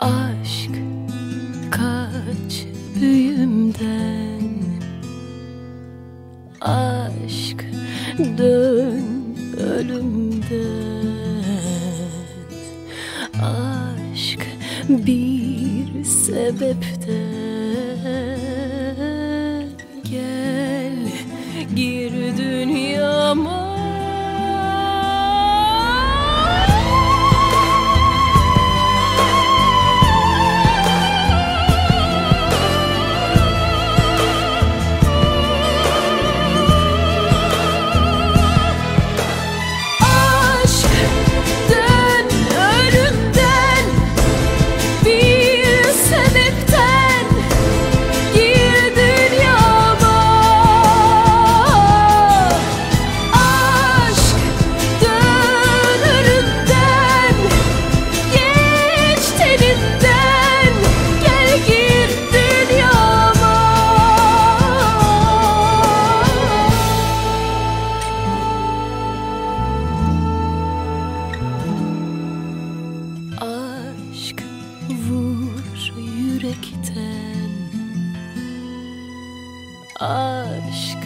Aşk kaç büyümden? Aşk dön ölümden. Aşk bir sebepten. aşk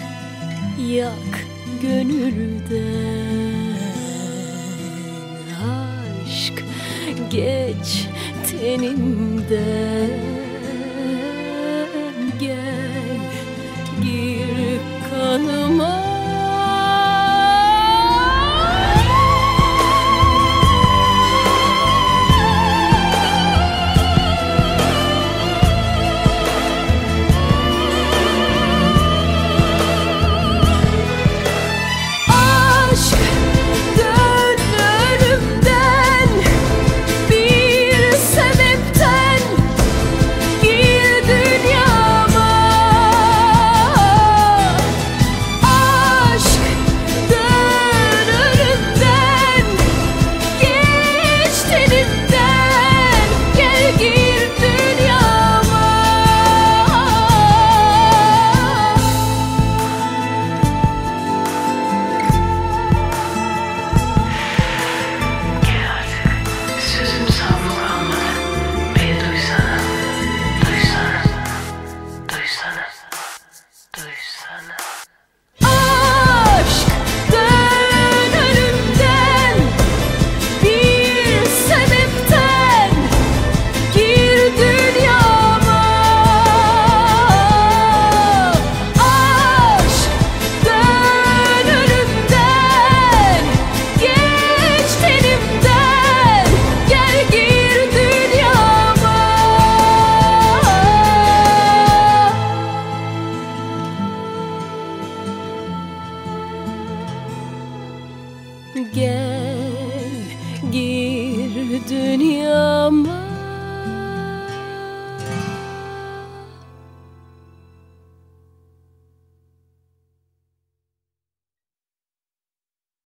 yak gönülden aşk geç tenimden gel gir dünyama.